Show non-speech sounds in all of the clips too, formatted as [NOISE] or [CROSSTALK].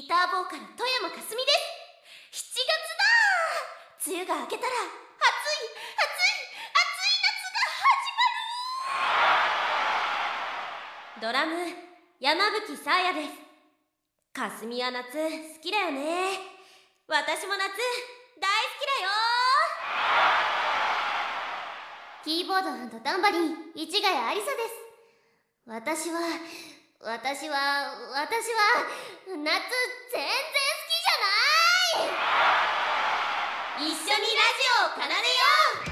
ギターボーカル富山かすみです7月だ梅雨が明けたら暑い暑い暑い夏が始まるドラム山吹さあやですかすみは夏好きだよね私も夏大好きだよキーボードタンバリン市ヶ谷ありさです私は私は私は夏全然好きじゃない！一緒にラジオを奏でよう！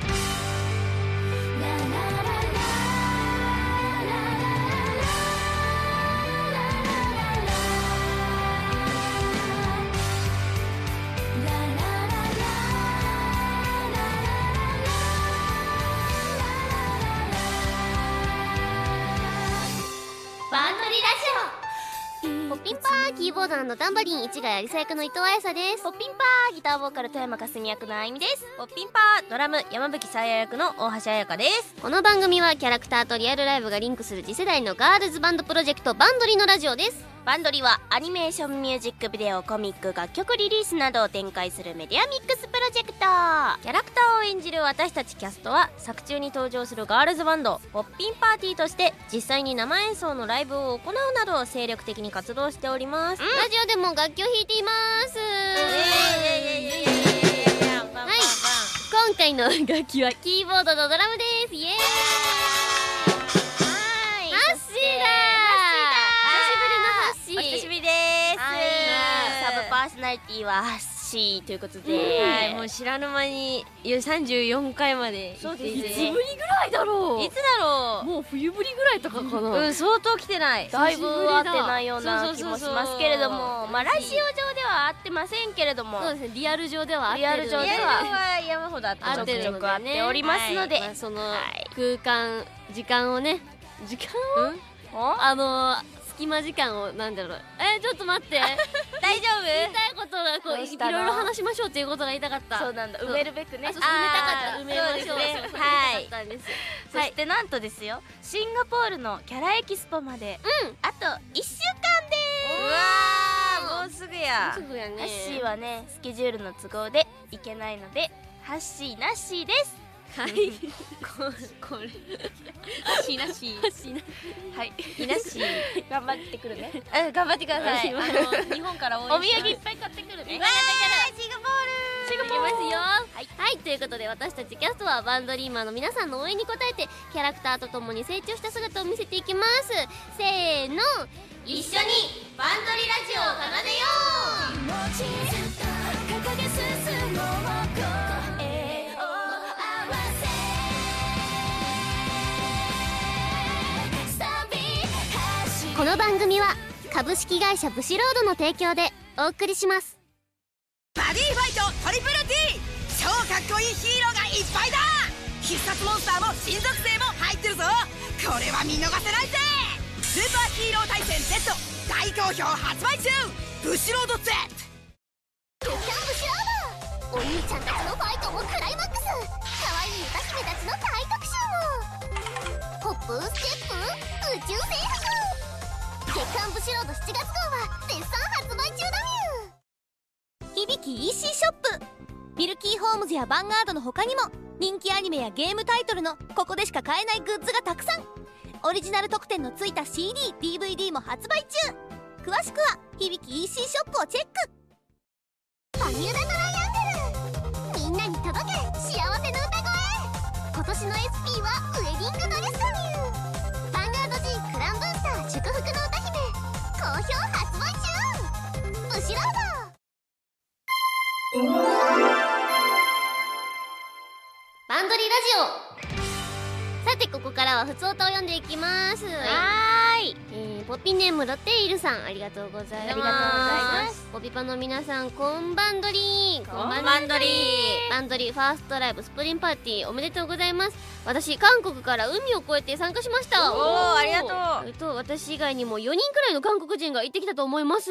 ピンパーキーボードタンバリン市ヶ谷ありさ役の伊藤彩沙です。ポッピンパーギターボーカル富山かすみ役のあいみですポッピンパードラム山吹さや役の大橋彩香です。この番組はキャラクターとリアルライブがリンクする次世代のガールズバンドプロジェクトバンドリのラジオですバンドリはアニメーションミュージックビデオコミック楽曲リリースなどを展開するメディアミックスプロジェクト。キャラクターを演じる私たちキャストは作中に登場するガールズバンドポッピンパーティーとして実際に生演奏のライブを行うなど精力的に活動しております、ラジオでも楽器を弾いています。はい。今回の楽器はキーボードとドラムです。イエーイパーソナリティはシーということで、はい、もう知らぬ間にいや34回までそうですね。いつぶりぐらいだろう。いつだろう。もう冬ぶりぐらいとかかな、うん相当来てない。だいぶ会ってないようなそうそうそうそう。気もしますけれども。まあラジオ上では会ってませんけれども。そうですね。リアル上では合ってる。リアル上では山ほどあってちょくちょく会っておりますので、まあ、そのはい。空間時間をね。時間を？おあの隙間時間をなんだろう。えー、ちょっと待って。大丈言いたいことがこういろいろ話しましょうっていうことが言いたかった夫そうなんだ。埋めるべくね。あそう埋めたかった。埋めましょう。ね。はい。埋めたかったんです。そしてなんとですよ。シンガポールのキャラエキスポまで、あと1週間です。うわー。もうすぐや。すぐやね。ハッシーはねスケジュールの都合で行けないのでハッシーナッシーですはい。ここれ。しなし。ハッシーなはいいなし。頑張ってくるねうん頑張ってください。あはいの日本から応お土援産いっぱい買ってくるね。わーシンガポール。いきますよ。はい、はい、ということで私たちキャストはバンドリーマーの皆さんの応援に応えてキャラクターとともに成長した姿を見せていきます。せーの。一緒にバンドリラジオを奏でようこの番組は株式会社ブシロードの提供でお送りします。バディファイトトリプル T 超かっこいいヒーローがいっぱいだ。必殺モンスターも新属性も入ってるぞ。これは見逃せないぜ。スーパーヒーロー対戦 Z 大好評発売中。ブシロード Z キャンブシロードお兄ちゃんたちのファイトもクライマックス。可愛い歌姫たちの大特集も。ホップステップ宇宙征服月刊ブシロード7月号は絶賛発売中だみゅ響き EC ショップミルキーホームズやヴァンガードの他にも人気アニメやゲームタイトルのここでしか買えないグッズがたくさんオリジナル特典のついた CDDVD も発売中。詳しくは響き EC ショップをチェック。バミューダトライアングルみんなに届け幸せの歌声今年の SP はウ発売中ブシロードバンドリラジオ。さてここからは普通歌を読んでいきます。はーい。えー、ポピネームロテイルさんありがとうございます。ポピパの皆さんこんばんどりこんばんどりバンドリファーストライブスプリンパーティーおめでとうございます。私韓国から海を越えて参加しました。おーありがとう。と私以外にも4人くらいの韓国人が行ってきたと思います。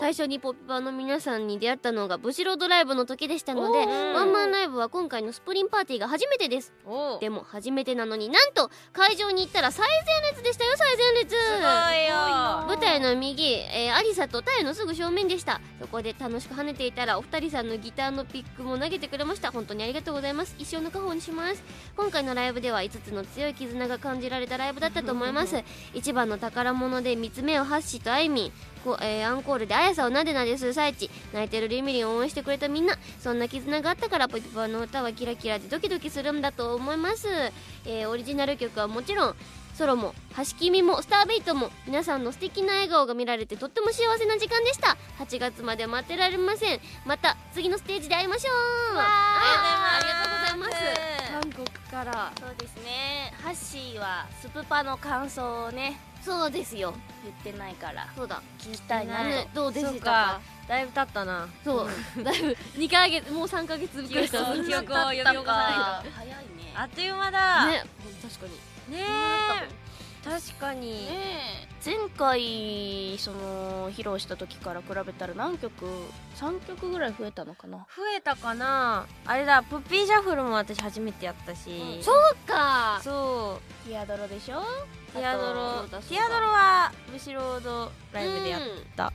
最初にポッピパの皆さんに出会ったのがブシロードライブの時でしたのでおーワンマンライブは今回のスプリンパーティーが初めてです。おでも初めてなのになんと会場に行ったら最前列でしたよ最前列いよ舞台の右、えー、アリサとたえのすぐ正面でした。そこで楽しく跳ねていたらお二人さんのギターのピックも投げてくれました。本当にありがとうございます。一生の家宝にします。今回のライブでは5つの強い絆が感じられたライブだったと思います。一番の宝物で3つ目をハッシーとアイミンこえーアンコールであやさをなでなです。る最中泣いてるリミリンを応援してくれたみんな。そんな絆があったからポピパの歌はキラキラでドキドキするんだと思います、えーオリジナル曲はもちろんソロも「はしきみ」も「スターベイト」も皆さんの素敵な笑顔が見られてとっても幸せな時間でした。8月まで待ってられません。また次のステージで会いましょう。ありがとうございます。韓国から。そうですね。ハッシーはスプパの感想をねそうですよ。言ってないから。そうだ。聞きたいな。と、ねどうでしたかか。だいぶ経ったな。そう。だいぶ2ヶ月もう3ヶ月ぶりした記憶を呼び起こさないと。早いね。あっという間だ。ねね。確かにえ。確かに。ね前回その披露した時から比べたら何曲3曲ぐらい増えたのかな。増えたかな。あれだポッピージャッフルも私初めてやったし、そうか。そう。ティアドロでしょ？ティアドロ。ティアドロはブシロードライブでやっうんた、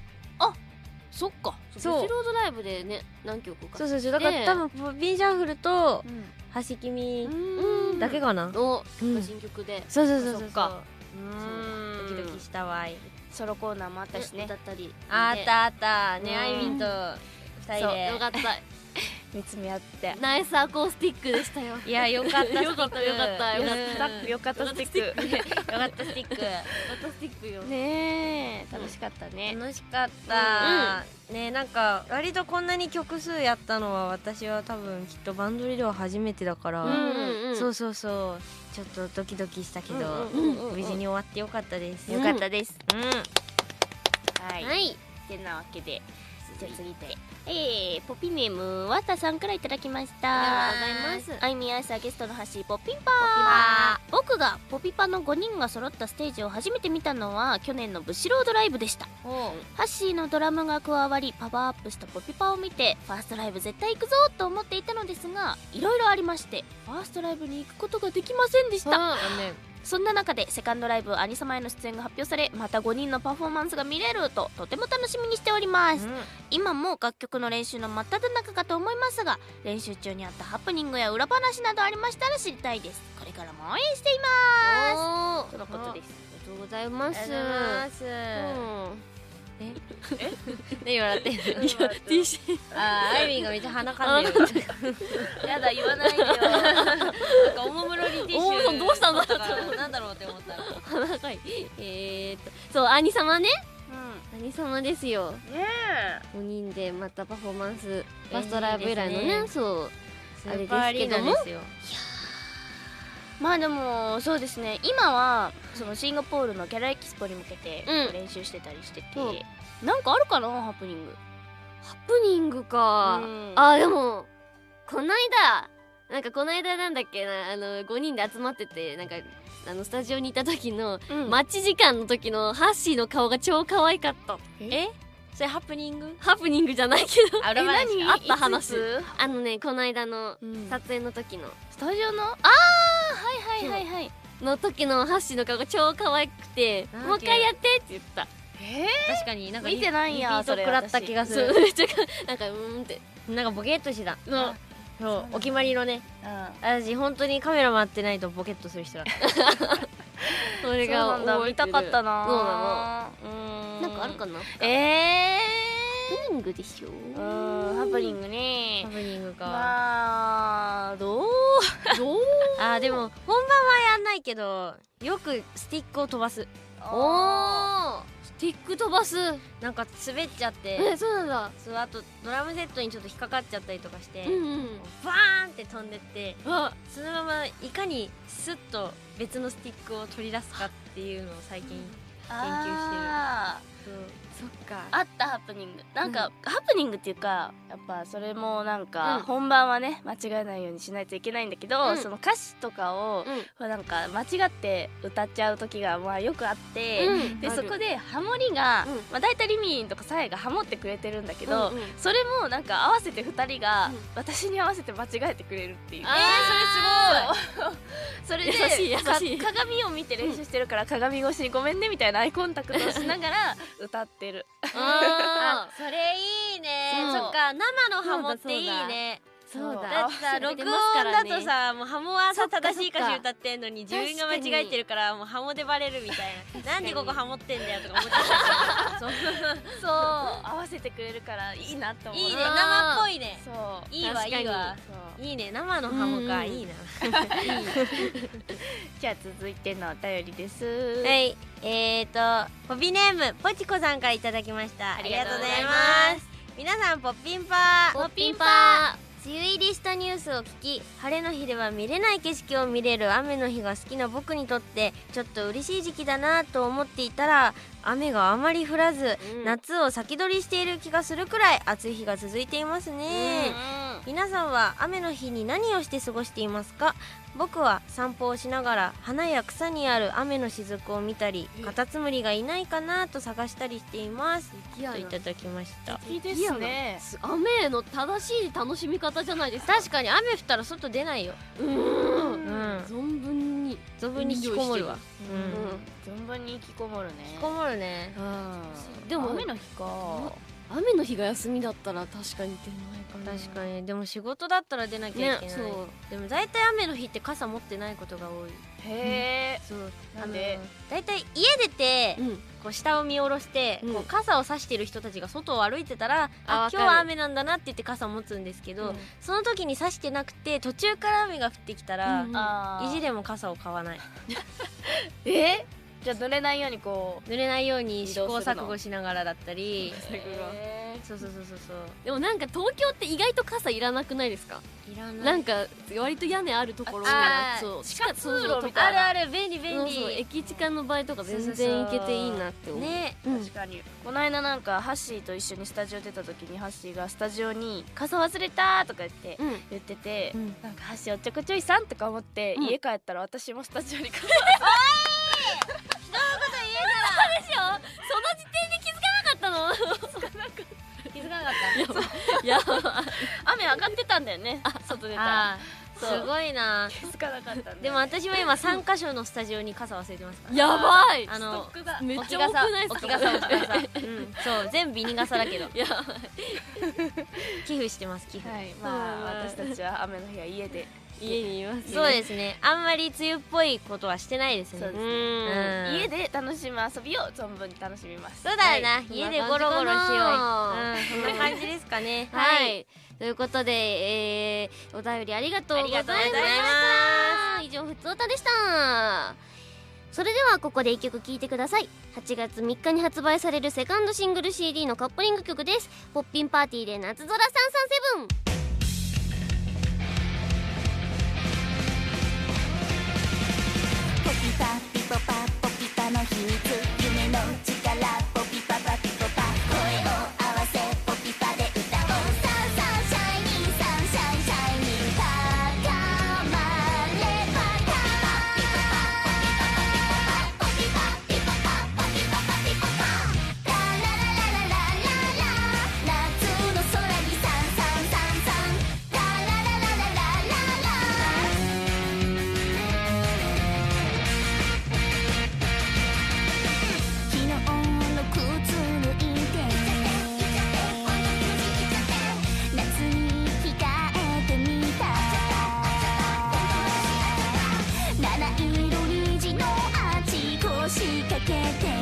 そっか。そう。ブシロードライブでね何曲か。そうそうそう。だから、ねえ。多分ポッピージャッフルとうんはしきみうん。だけかな、おうん。新曲で。そうそうそうそう。そう。ーん。ドキドキしたわい。ソロコーナーもあったしね。だったり。あったあった。ね。うんあいみんと二人で。よかった [LAUGHS] 見つめ合って。ナイスアコースティックでしたよ。[LAUGHS] いやよかった。よかったよかったよかった。うんよかったスティック。よかったスティック。アコースティック。よねえ楽しかったね。楽しかった、ねなんか割とこんなに曲数やったのは私は多分きっとバンドリでは初めてだから、うんうんうん。そうそうそう。ちょっとドキドキしたけど、無事に終わってよかったです、よかったです。うん。はい、はい。てなわけでじゃあ次でえー、ポピネームわたさんからいただきました。ありがとうございます。愛美彩沙ゲストのハッシーポピパー。僕がポピパの5人が揃ったステージを初めて見たのは去年のブシロードライブでした。ハッシーのドラムが加わりパワーアップしたポピパを見てファーストライブ絶対行くぞと思っていたのですがいろいろありましてファーストライブに行くことができませんでした。残そんな中でセカンドライブアニ様への出演が発表されまた5人のパフォーマンスが見れるととても楽しみにしております、今も楽曲の練習の真っ只中かと思いますが練習中にあったハプニングや裏話などありましたら知りたいです。これからも応援しています。とのことです。ありがとうございます。ありがとうございます。うん何笑ってんの。いや T シャツ。あーアイビーがめっちゃ鼻かんでる。やだ言わないでよ。なんかおもむろにティッシュどうしたんだ。だからなんだろうって思ったら。鼻がいえーっとそう兄様ね。う兄様ですよ。んね5人でまたパフォーマンスファーストライブ以来のね。そう。スーパーアリーナですよまあでもそうですね。今はそのシンガポールのギャラエキスポに向けてうん。練習してたりしてて、そう。なんかあるかな？ハプニング。ハプニングか。うん。あでもこないだなんかこないだなんだっけな？あの5人で集まっててなんかあのスタジオにいた時のうん。待ち時間の時のハッシーの顔が超可愛かった。え？それハプニング？ハプニングじゃないけど。ああった話。あのねこのうん。撮影の時の。スタジオの？ああはいはいはいはい。の時のハッシーの顔が超可愛くてもう一回やってって言った。え確かになんかリ見てないやそれ食らった気がする。そうめっちゃかなんかうーんって。なんかボケっとしてた。のそう。お決まりのね。私本当にカメラ回ってないとボケっとする人だった。[LAUGHS] それが見たかったなそうなうん。のなんかあるかな？えハプニングでしょ？ーうんハプニングハねプニングか。まあどう？どう？[LAUGHS] あーでも本番はやんないけどよくスティックを飛ばす。おー。スティック飛ばす？なんか滑っちゃって。えそうなんだ。そうあとドラムセットにちょっと引っかかっちゃったりとかして、うんうんバーンって飛んでってあ。そのままいかにスッと別のスティックを取り出すかっていうのを最近研究してる。あそっか。あったハプニング。なんか、ハプニングっていうかやっぱそれもなんか、うん。本番はね間違えないようにしないといけないんだけど、うん。その歌詞とかを、うん。なんか間違って歌っちゃう時がまあよくあって、うん。でそこでハモリが、うん。まあ、大体リミンとかサエがハモってくれてるんだけど、うんうん。それもなんか合わせて2人が、うん。私に合わせて間違えてくれるっていう。あ [LAUGHS] それで優しい優しい。か鏡を見て練習してるから鏡越しにごめんねみたいなアイコンタクトをしながら歌ってる [LAUGHS] あそれいいね。そっか生のハモっていいねそうだ。だ。ってさ [LAUGHS] 録音だねとさもうハモはさ正しい歌詞歌ってんのに自分が間違えてるからもうハモでバレるみたいな。なんでここハモってんだよとか思っちゃった [LAUGHS] そう。そう。合わせてくれるからいいなと思ういいね。生っぽいね。そう。いいわ確かに。いいわ。いいね。生のハモか。うん。いいな。[LAUGHS] じゃあ続いてのお便りです。はい。えーとポピネームポチコさんからいただきました。ありがとうございます。皆さんポッピンパー。ポッピンパ梅雨入りしたニュースを聞き晴れの日では見れない景色を見れる雨の日が好きな僕にとってちょっと嬉しい時期だなと思っていたら雨があまり降らず、うん。夏を先取りしている気がするくらい暑い日が続いていますね、皆さんは雨の日に何をして過ごしていますか？僕は散歩をしながら花や草にある雨の雫を見たりカタツムリがいないかなと探したりしていますといただきました。いいですね。雨の正しい楽しみ方じゃないですか。確かに雨降ったら外出ないよ。うん。うん。存分に存分に引きこもるわ。うん。うん。存分に引きこもるね。引きこもるね。うん。でも雨の日か雨の日が休みだったら確かに出ないかな。確かに。でも仕事だったら出なきゃいけない、ねそう。でも大体雨の日って傘持ってないことが多い。へえそう。なんで大体家出て、うん。こう下を見下ろして、うん。こう傘を差してる人たちが外を歩いてたらあ今日は雨なんだなって言って傘を持つんですけど、うん。その時に差してなくて途中から雨が降ってきたら、うんあー意地でも傘を買わない。[LAUGHS] え？じゃあ濡れないようにこう濡れないように試行錯誤しながらだったり。へそうそうそうそうそう。でもなんか東京って意外と傘いらなくないですか？いらない。なんか割と屋根あるところあそう地下通路そうそうみたいな。あるある便利便利。そうそう駅地下の場合とか全然行けていいなって思う。ねうん。確かに。この間なんかハッシーと一緒にスタジオ出た時にハッシーがスタジオに「傘忘れた!」とか言ってうん。言ってて、うん。なんかハッシーおっちょこちょいさんとか思って、うん。家帰ったら私もスタジオに傘で [LAUGHS] [LAUGHS] や雨上がってたんだよね。外出たら。すごいな。気づかなかったんだでも私は今3箇所のスタジオに傘忘れてますから。やばい。あのめっ置き傘ちゃ多くない置き傘置き傘。[LAUGHS] うん。そう全部ビニ傘だけど。[LAUGHS] い。や寄付してます寄付。はい。まあ私たちは雨の日は家で家にいますね。そうですね。あんまり梅雨っぽいことはしてないですね。ね。うん。家で楽しむ遊びを存分に楽しみます。そうだよな、はい。家でゴロゴロしよう。そんなうん感じそんな感じですかね。[LAUGHS] はい、ということで、えー、お便りありがとうございました。ありがとうございま以上ふつおたでした。それではここで一曲聴いてください。8月3日に発売されるセカンドシングル CD のカップリング曲です。ポッピンパーティーで夏空337ポピタピポパポピタの秘密。けて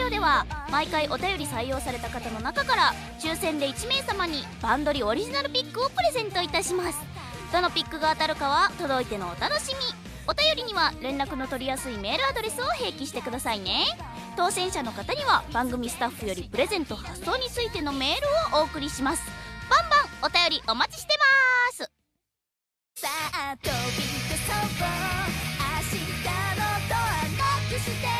ジオでは毎回お便り採用された方の中から抽選で1名様にバンドリオリジナルピックをプレゼントいたします。どのピックが当たるかは届いてのお楽しみ。お便りには連絡の取りやすいメールアドレスを併記してくださいね。当選者の方には番組スタッフよりプレゼント発送についてのメールをお送りします。バンバンお便りお待ちしてます。さあ飛び出そう。明日のドアノックして。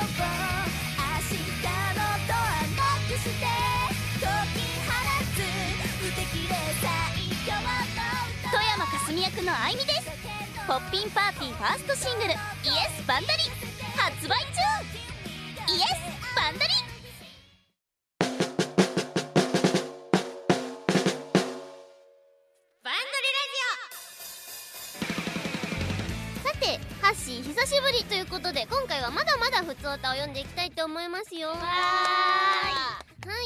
明日のドアノックして解き放つ無敵で最強の歌富山かすみ役のあいみです。ポッピンパーティーファーストシングル「イエスバンダリ」発売中。イエスバンダリ。ー久しぶりということで今回はまだまだふつおたを読んでいきたいと思いますよ。は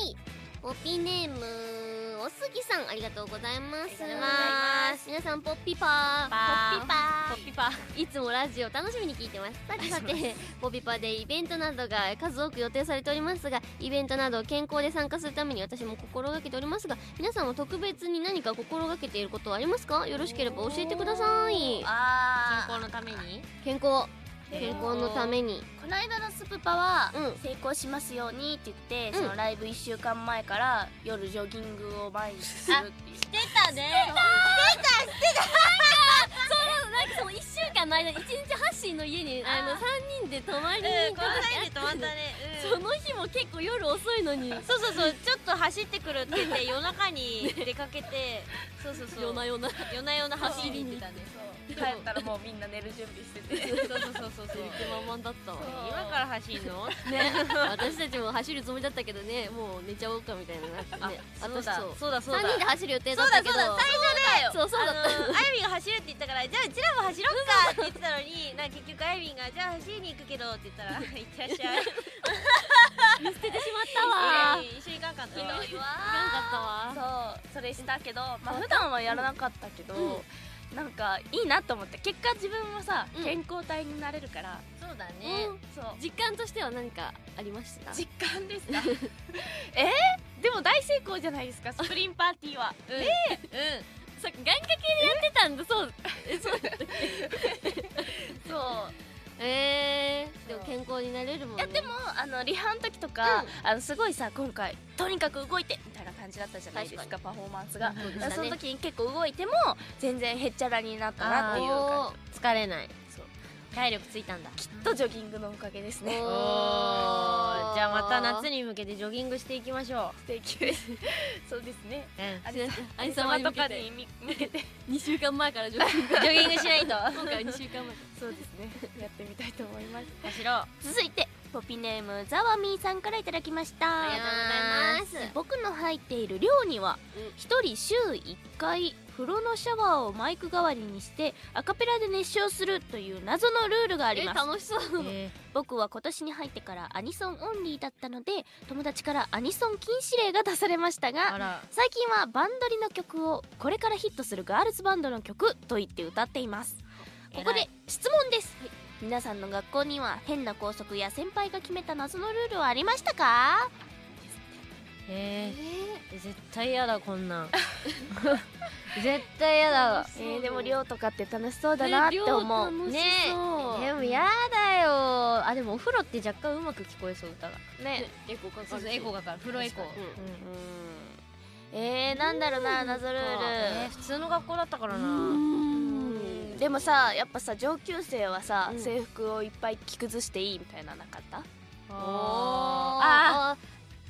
い。ポピネーム。おすぎさんありがとうございます。皆さんポッピパー。ポッピパー。ポッピパいつもラジオ楽しみに聞いてます。さてさてポピパでイベントなどが数多く予定されておりますがイベントなど健康で参加するために私も心がけておりますが皆さんは特別に何か心がけていることはありますか？よろしければ教えてください。あ健康のために？健康健康のために。この間のスプパは、うん。成功しますようにって言って、うん。そのライブ1週間前から夜ジョギングを毎日するっていう。出たね。[LAUGHS] そう。なんかその1週間の間に1日ハッシーの家にあの3人で泊まりに行くこの辺で止まったね、その日も結構夜遅いのに。そうそうそう。ちょっと走ってくるって言って夜中に出かけて。そうそうそう。夜な夜な。夜な夜な走走りに行ってたね。帰ったらもうみんな寝る準備してて。そうそうそうそうそう。手満々だったわ。今から走るの？ね。私たちも走るつもりだったけどね。もう寝ちゃおうかみたいな。なってねそうだ。そう。そうだそうだ。3人で走る予定だそうったけど。だそうだ。最初だよ。そうそうだった。あのあやみんが走るって言ったからじゃあうちらも走ろっかって言ってたのになんか結局あやみんがじゃあ走りに行くけどって言ったら行ってらっしゃい [LAUGHS] 見捨ててしまったわ。一緒に行かんかった。ひどい。いかんわかったわそうそれしたけどまあ普段はやらなかったけど、なんかいいなと思って結果自分もさ、うん。健康体になれるから。そうだうん。そう。実感としては何かありました？実感ですか [LAUGHS] えー、でも大成功じゃないですかスプリンパーティーは。うん。うんさ願掛けでやってたんだ。そう。えそうそう。えー、でも健康になれるもんね。いやでもあのリハの時とか、あのすごいさ今回とにかく動いてみたいな感じだったじゃないですかパフォーマンスが、そうでだからそねの時に結構動いても全然へっちゃらになったなっていう感じ。疲れない。そう体力ついたんだ。きっとジョギングのおかげですね。おじゃあまた夏に向けてジョギングしていきましょ素敵ですそうですね。う、うん。ありと [LAUGHS] 向けて。かにみ向けて。2週間前からジョギング。ジョギングしないと。今回は2週間前。[LAUGHS] そうですね。やってみたいと思います。走ろう続いてポピネームザワミーさんからいただきました。ありがとうございます。僕の入っている寮にはうん。一人週1回風呂のシャワーをマイク代わりにしてアカペラで熱唱するという謎のルールがありえます。楽しそう。え僕は今年に入ってからアニソンオンリーだったので友達からアニソン禁止令が出されましたがら。最近はバンドリの曲をこれからヒットするガールズバンドの曲と言って歌っています。ここで質問です、皆さんの学校には変な校則や先輩が決めた謎のルールはありましたか？えー、絶対嫌だこんなん。[LAUGHS] 絶対嫌だ。えー、でも寮とかって楽しそうだなって思う、ねねそう。でも嫌だよ。あでもお風呂って若干うまく聞こえそう歌が。ね。エコかかるエコがかかる。風呂エコうんえー、なんだろうな謎ルール、えー、普通の学校だったからな。うん。でもさやっぱさ上級生はさ、うん。制服をいっぱい着崩していいみたいななかった？ああ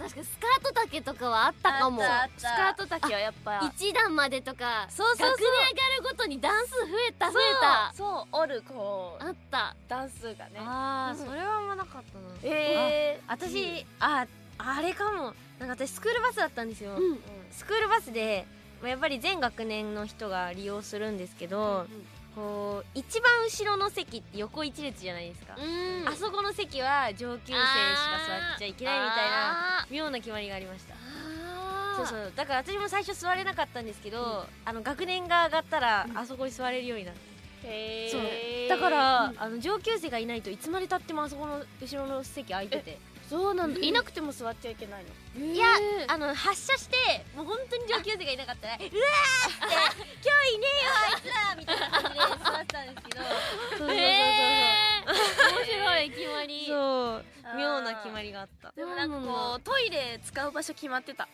確かにスカート丈とかはあったかも。スカート丈はやっぱ。一段までとかそうそうそう。学年上がるごとに段数増えた増えた。そう折るこうあった。段数がね。ああそれはあんまなかったな。えー、私ああれかも。なんか私スクールバスだったんですよ、うん。スクールバスでまあやっぱり全学年の人が利用するんですけど、こう一番後ろの席って横一列じゃないですか、うん。あそこの席は上級生しか座っちゃいけないみたいな妙な決まりがありました。そうそう。だから私も最初座れなかったんですけど、あの学年が上がったらあそこに座れるようになって、へそう。ーだから、あの上級生がいないといつまでたってもあそこの後ろの席空いててそうなんだ、いなくても座っちゃいけないの。いやあの発射してもう本当に上級生がいなかったら「[LAUGHS] うわー!」って「今日いねえよあいつら!」みたいな感じで座ってたんですけど。そうそうそう面白い決まり。そう。そう妙な決まりがあった。でもなんかこうトイレ使う場所決まってた。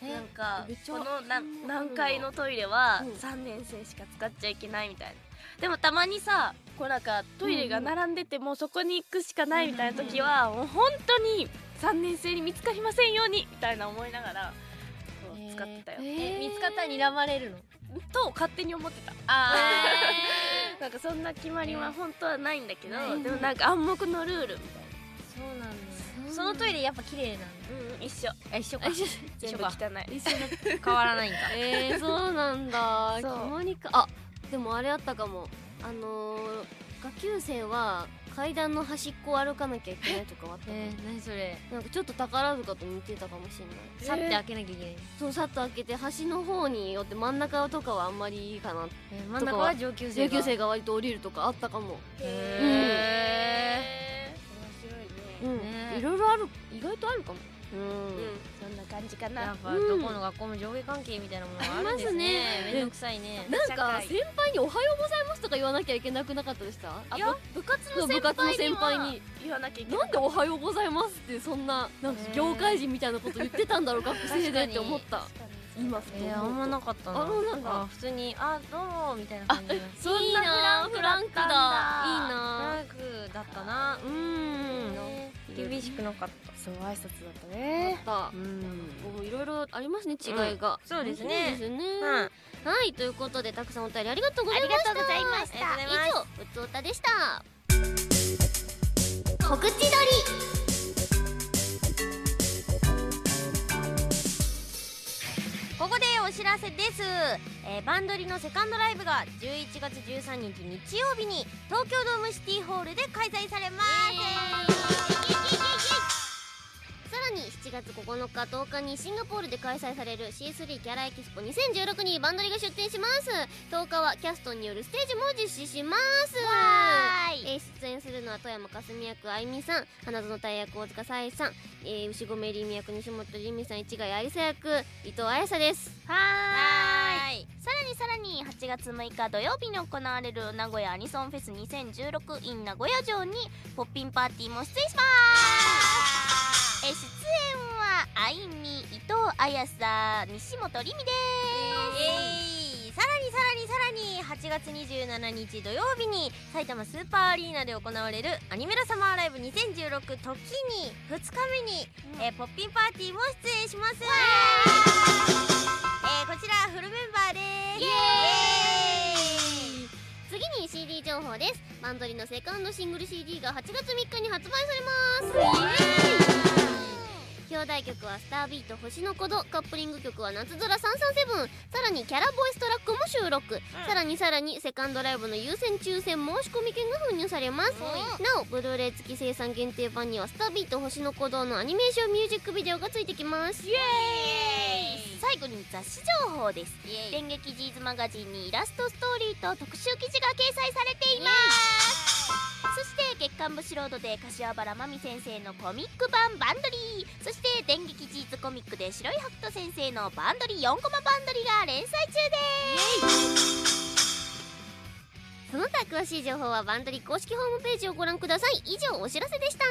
なんかこのな何階のトイレはうん。3年生しか使っちゃいけないみたいなでもたまにさこうなんかトイレが並んでてもうそこに行くしかないみたいな時はもう本当に3年生に見つかりませんようにみたいな思いながらこう使ってたよ、え見つかったら睨まれるの？と勝手に思ってた。あ [LAUGHS] なんかそんな決まりは本当はないんだけど、ないでもなんか暗黙のルールみたいそうなんだ。そのトイレやっぱ綺麗なんだ。な、うん、一緒。あ一緒か。全部汚い。[LAUGHS] 変わらないんだ。[LAUGHS] えー、そうなんだ。決そう。まりか。あでもあれあったかも。あのー、下級生は階段の端っこを歩かなきゃいけないとかはあったえー、何それ？なんかちょっと宝塚と似てたかもしれない。去って開けなきゃいけない、そうさっと開けて端の方によって真ん中とかはあんまりいいかな。えー真ん中は上級生上級生が割と降りるとかあったかも。へうん、ね。いろいろある。意外とあるかもうん、うん。そんな感じかな。ーやっぱどこの学校も上下関係みたいなものがあるんですね。ありますね。めんどくさいね。なんか先輩に「おはようございます」とか言わなきゃいけなくなかったでしたあいやぶ部活の先輩に言わなきゃいけないなんで「おはようございます」って。そん。ななんか業界人みたいなこと言ってたんだろう学生でって思った。今ふとあんまなかったな。あんだあ普通に「あどう？も」みたいな感じでそんなフランクだいいなフランクだったな。うーん厳しくなかった。そう挨拶だっただねった。いろいろありますね違いが、そうですね。ですね、うん。はいということでたくさんお便りありがとうございました。ありがとうございました以上ふつおたでした。告知撮り。ここでお知らせです、えーバンドリのセカンドライブが11月13日日曜日に東京ドームシティホールで開催されます。さらに7月9日10日にシンガポールで開催される C3 キャラエキスポ2016にバンドリが出展します。10日はキャストによるステージも実施します。えー出演するのは富山かすみ役あいみさん花園大役大塚さえさん、えー、牛込りみ役西本りみさん市ヶ谷ありさ役伊藤彩さです。はーい。さらにさらに8月6日土曜日に行われる名古屋アニソンフェス2016 in 名古屋城にポッピンパーティーも出演しますえ出演はあいみ伊藤彩さ西本りみです。イエーイ。さらにさらにさらに8月27日土曜日に埼玉スーパーアリーナで行われるアニメラサマーライブ2016時に2日目に、えーポッピンパーティーも出演します。えーこちらフルメンバーです。イエーイ。次に CD 情報です。バンドリのセカンドシングル CD が8月3日に発売されます表題曲は「スタービート星の鼓動」カップリング曲は「夏空337」さらにキャラボイストラックも収録、さらにさらにセカンドライブの優先抽選申し込み券が封入されます。なおブルーレイ付き生産限定版には「スタービート星の鼓動」のアニメーションミュージックビデオがついてきます。イエーイ。最後に雑誌情報です。電撃ジーズマガジンにイラストストーリーと特集記事が掲載されていますそして月刊ブシロードで柏原真美先生のコミック版バンドリーそして電撃ジーズコミックで白い白斗先生のバンドリー4コマバンドリーが連載中です。その他詳しい情報はバンドリー公式ホームページをご覧ください。以上お知らせでした。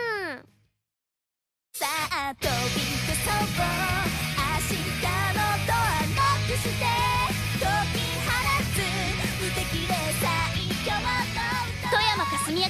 さあ飛び出そう明日のドアノックして。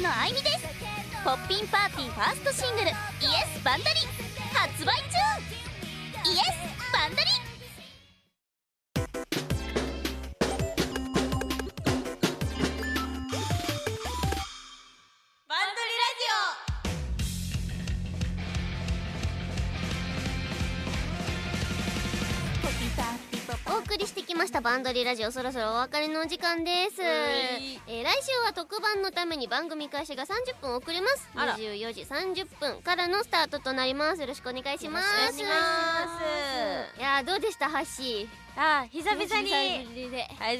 のあいみです。ポッピンパーティーファーストシングル「イエスバンダリ」発売中。イエスバンダリ。バンドリラジオそろそろお別れのお時間です、えー来週は特番のために番組開始が30分遅れます。あら。24時30分からのスタートとなりますよろしくお願いしますお願いしますいやーどうでしたハッシーあー久々に。久々に。あー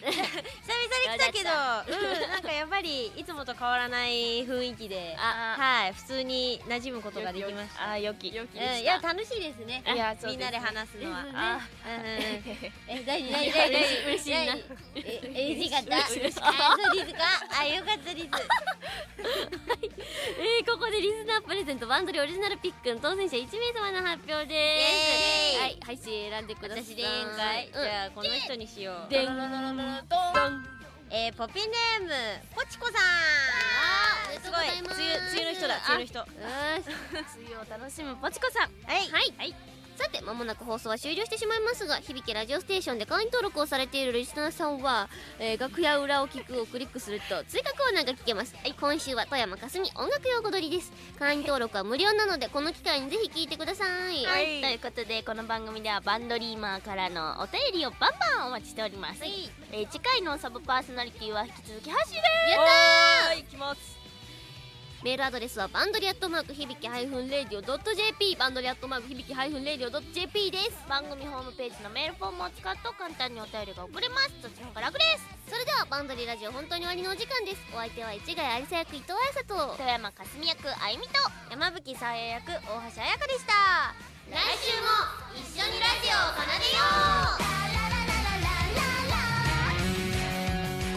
[LAUGHS] 久々に来たけどうんなんかやっぱりいつもと変わらない雰囲気であはい普通に馴染むことができました。あよき。よきうんいや楽しいですね。みんなで話すのは。あ [LAUGHS] え大事大い事大事や嬉しいな。えしかったそうですか。あよかったですえー、ここでリスナープレゼント。バンドリオリジナルピックン当選者1名様の発表です。はいはい選んでください私でいいん。かいじうんゃあこの人にしよう。でん。えーポピーネームポチコさん。あす。ごい。梅雨梅雨の人だ。梅雨の人。よし梅雨を楽しむポチコさん。はい。はい、はい、さて間もなく放送は終了してしまいますが響きラジオステーションで会員登録をされているリスナーさんは、えー楽屋裏を聞くをクリックすると追加コーナーが聞けます、はい、今週は富山かすみ音楽用語撮りです。会員登録は無料なのでこの機会にぜひ聞いてください。はい、ということでこの番組ではバンドリーマーからのお便りをバンバンお待ちしております、はい。えー次回のサブパーソナリティは引き続きハッシーです。やったーはいきますメールアドレスはバンドリアットマーク響きハイフンレディオドット JP バンドリアットマーク響きハイフンレディオドット JP です。番組ホームページのメールフォームを使うと簡単にお便りが送れます。そっちの方が楽です。それではバンドリラジオ本当に終わりのお時間です。お相手は市ヶ谷有咲役伊藤彩沙と富山かすみ役あゆみと山吹沙綾役大橋彩香でした。来週も一緒にラジオを奏でよ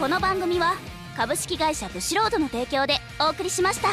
う。この番組は株式会社ブシロードの提供でお送りしました。